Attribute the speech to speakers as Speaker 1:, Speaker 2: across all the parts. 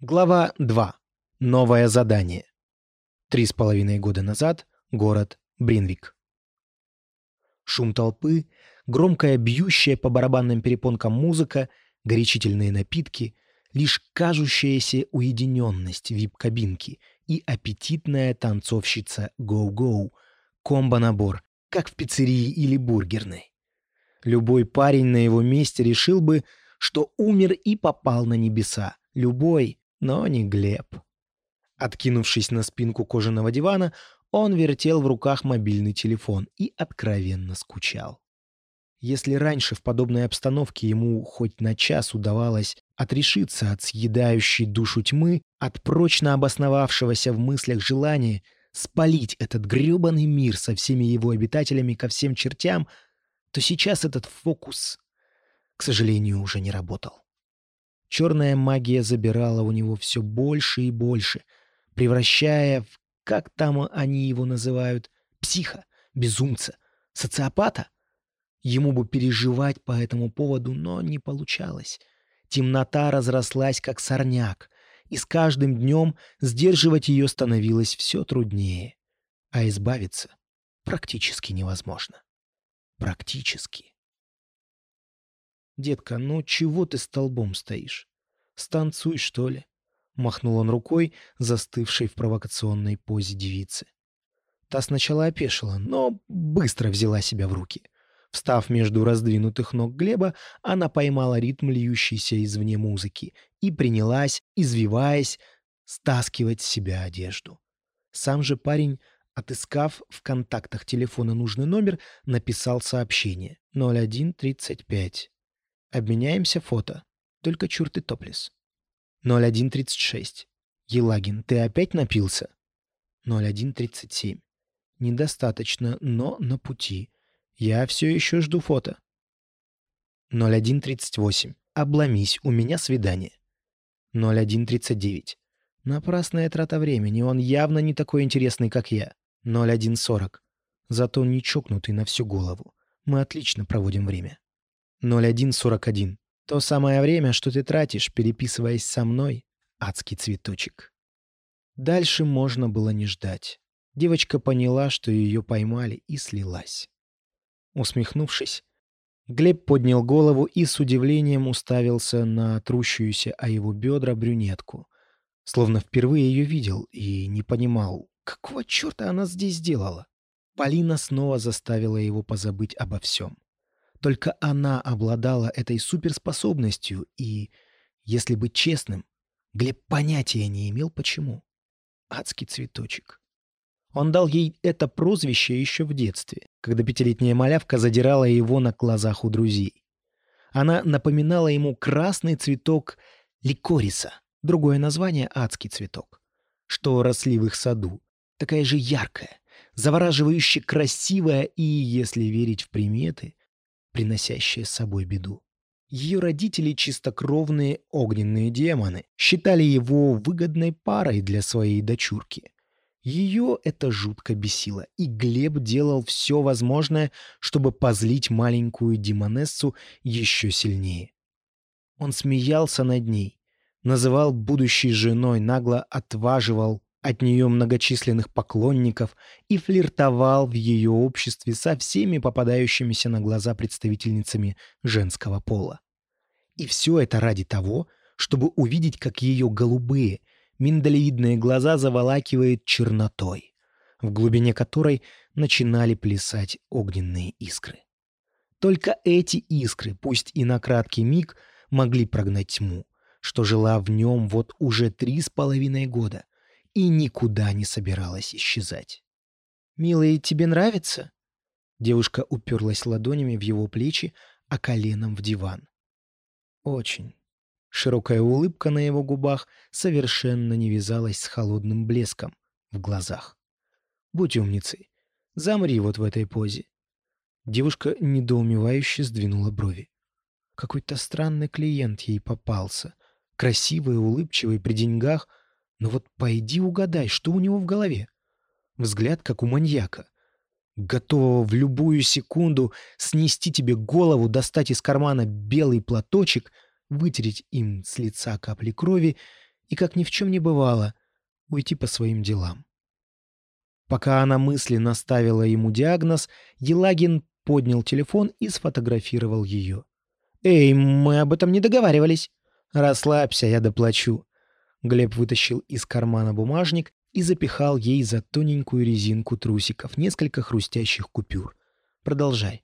Speaker 1: Глава 2. Новое задание. Три с половиной года назад. Город Бринвик. Шум толпы, громкая бьющая по барабанным перепонкам музыка, горячительные напитки, лишь кажущаяся уединенность вип-кабинки и аппетитная танцовщица «Гоу-Гоу», комбо-набор, как в пиццерии или бургерной. Любой парень на его месте решил бы, что умер и попал на небеса. Любой, но не Глеб. Откинувшись на спинку кожаного дивана, он вертел в руках мобильный телефон и откровенно скучал. Если раньше в подобной обстановке ему хоть на час удавалось отрешиться от съедающей душу тьмы, от прочно обосновавшегося в мыслях желания спалить этот грёбаный мир со всеми его обитателями ко всем чертям, то сейчас этот фокус, к сожалению, уже не работал. Черная магия забирала у него все больше и больше, превращая в, как там они его называют, психа, безумца, социопата. Ему бы переживать по этому поводу, но не получалось. Темнота разрослась, как сорняк, и с каждым днем сдерживать ее становилось все труднее, а избавиться практически невозможно. Практически. «Детка, ну чего ты столбом стоишь? Станцуй, что ли?» Махнул он рукой, застывшей в провокационной позе девицы. Та сначала опешила, но быстро взяла себя в руки. Встав между раздвинутых ног Глеба, она поймала ритм льющейся извне музыки и принялась, извиваясь, стаскивать с себя одежду. Сам же парень, отыскав в контактах телефона нужный номер, написал сообщение 0135. Обменяемся фото. Только чур топлес. 0136. Елагин, ты опять напился? 0137. Недостаточно, но на пути. Я все еще жду фото. 0138. Обломись, у меня свидание. 0139. Напрасная трата времени, он явно не такой интересный, как я. 0140. Зато не чокнутый на всю голову. Мы отлично проводим время. 0141. То самое время, что ты тратишь, переписываясь со мной, адский цветочек. Дальше можно было не ждать. Девочка поняла, что ее поймали, и слилась. Усмехнувшись, Глеб поднял голову и с удивлением уставился на трущуюся о его бедра брюнетку. Словно впервые ее видел и не понимал, какого черта она здесь делала. Полина снова заставила его позабыть обо всем. Только она обладала этой суперспособностью, и, если быть честным, Глеб понятия не имел, почему. Адский цветочек. Он дал ей это прозвище еще в детстве, когда пятилетняя малявка задирала его на глазах у друзей. Она напоминала ему красный цветок ликориса, другое название — адский цветок, что росли в их саду, такая же яркая, завораживающе красивая и, если верить в приметы, приносящее с собой беду. Ее родители, чистокровные огненные демоны, считали его выгодной парой для своей дочурки. Ее это жутко бесило, и Глеб делал все возможное, чтобы позлить маленькую демонессу еще сильнее. Он смеялся над ней, называл будущей женой, нагло отваживал от нее многочисленных поклонников и флиртовал в ее обществе со всеми попадающимися на глаза представительницами женского пола. И все это ради того, чтобы увидеть, как ее голубые, миндалевидные глаза заволакивает чернотой, в глубине которой начинали плясать огненные искры. Только эти искры, пусть и на краткий миг, могли прогнать тьму, что жила в нем вот уже три с половиной года — и никуда не собиралась исчезать. «Милый, тебе нравится?» Девушка уперлась ладонями в его плечи, а коленом в диван. «Очень». Широкая улыбка на его губах совершенно не вязалась с холодным блеском в глазах. «Будь умницей. Замри вот в этой позе». Девушка недоумевающе сдвинула брови. Какой-то странный клиент ей попался. Красивый, улыбчивый, при деньгах — но вот пойди угадай, что у него в голове. Взгляд, как у маньяка. Готового в любую секунду снести тебе голову, достать из кармана белый платочек, вытереть им с лица капли крови и, как ни в чем не бывало, уйти по своим делам. Пока она мысленно ставила ему диагноз, Елагин поднял телефон и сфотографировал ее. «Эй, мы об этом не договаривались!» «Расслабься, я доплачу». Глеб вытащил из кармана бумажник и запихал ей за тоненькую резинку трусиков несколько хрустящих купюр. «Продолжай».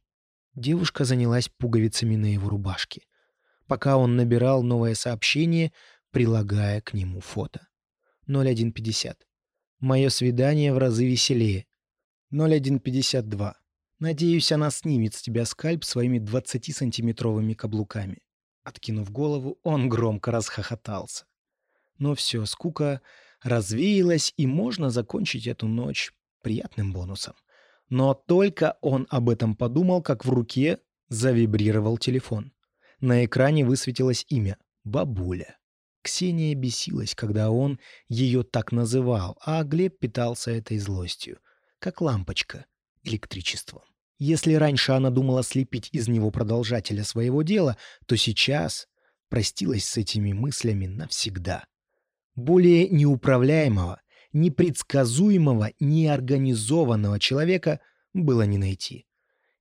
Speaker 1: Девушка занялась пуговицами на его рубашке, пока он набирал новое сообщение, прилагая к нему фото. 0150. Мое свидание в разы веселее. 0152. Надеюсь, она снимет с тебя скальп своими 20-сантиметровыми каблуками. Откинув голову, он громко расхохотался. Но все, скука развеялась, и можно закончить эту ночь приятным бонусом. Но только он об этом подумал, как в руке завибрировал телефон. На экране высветилось имя — Бабуля. Ксения бесилась, когда он ее так называл, а Глеб питался этой злостью, как лампочка электричеством. Если раньше она думала слепить из него продолжателя своего дела, то сейчас простилась с этими мыслями навсегда. Более неуправляемого, непредсказуемого, неорганизованного человека было не найти.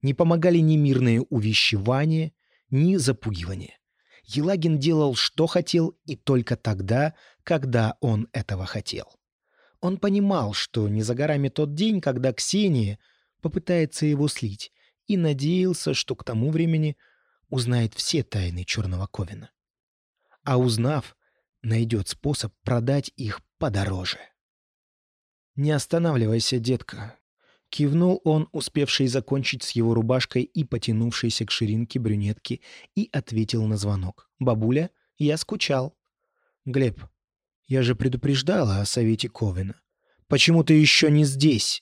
Speaker 1: Не помогали ни мирные увещевания, ни запугивания. Елагин делал, что хотел, и только тогда, когда он этого хотел. Он понимал, что не за горами тот день, когда Ксения попытается его слить, и надеялся, что к тому времени узнает все тайны Черного Ковина. А узнав, найдет способ продать их подороже. «Не останавливайся, детка», — кивнул он, успевший закончить с его рубашкой и потянувшейся к ширинке брюнетки, и ответил на звонок. «Бабуля, я скучал». «Глеб, я же предупреждала о совете Ковина. Почему ты еще не здесь?»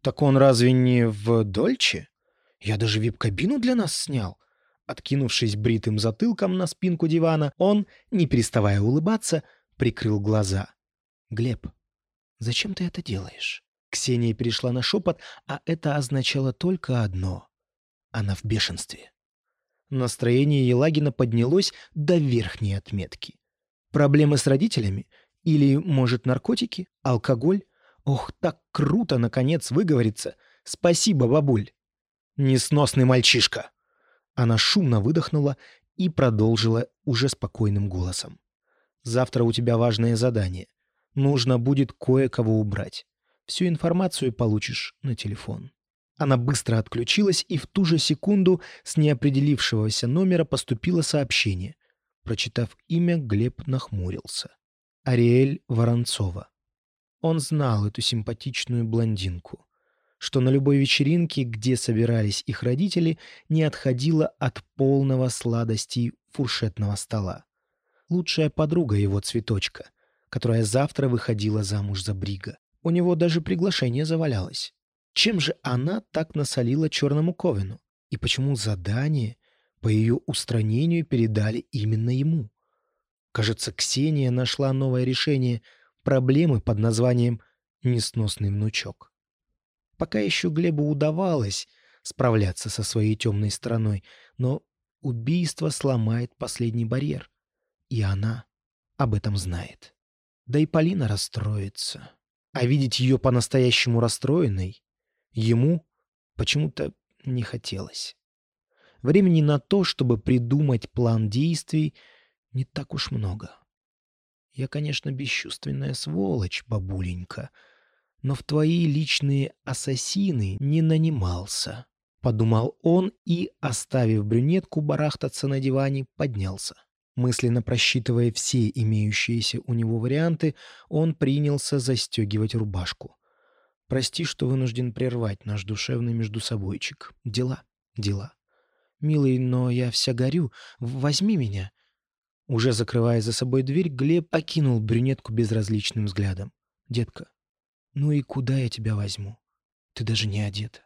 Speaker 1: «Так он разве не в Дольче? Я даже вип-кабину для нас снял». Откинувшись бритым затылком на спинку дивана, он, не переставая улыбаться, прикрыл глаза. «Глеб, зачем ты это делаешь?» Ксения перешла на шепот, а это означало только одно. Она в бешенстве. Настроение Елагина поднялось до верхней отметки. Проблемы с родителями? Или, может, наркотики? Алкоголь? Ох, так круто, наконец, выговориться. Спасибо, бабуль. Несносный мальчишка. Она шумно выдохнула и продолжила уже спокойным голосом. Завтра у тебя важное задание. Нужно будет кое-кого убрать. Всю информацию получишь на телефон. Она быстро отключилась, и в ту же секунду с неопределившегося номера поступило сообщение. Прочитав имя, Глеб нахмурился. Ариэль Воронцова. Он знал эту симпатичную блондинку, что на любой вечеринке, где собирались их родители, не отходила от полного сладостей фуршетного стола. Лучшая подруга его цветочка, которая завтра выходила замуж за Брига. У него даже приглашение завалялось. Чем же она так насолила черному Ковину? И почему задание по ее устранению передали именно ему? Кажется, Ксения нашла новое решение — проблемы под названием «несносный внучок». Пока еще Глебу удавалось справляться со своей темной стороной, но убийство сломает последний барьер, и она об этом знает. Да и Полина расстроится. А видеть ее по-настоящему расстроенной ему почему-то не хотелось. Времени на то, чтобы придумать план действий, не так уж много. Я, конечно, бесчувственная сволочь, бабуленька, но в твои личные ассасины не нанимался. Подумал он и, оставив брюнетку барахтаться на диване, поднялся. Мысленно просчитывая все имеющиеся у него варианты, он принялся застегивать рубашку. «Прости, что вынужден прервать наш душевный междусобойчик. Дела, дела. Милый, но я вся горю. Возьми меня. Уже закрывая за собой дверь, Глеб окинул брюнетку безразличным взглядом. «Детка, ну и куда я тебя возьму? Ты даже не одета».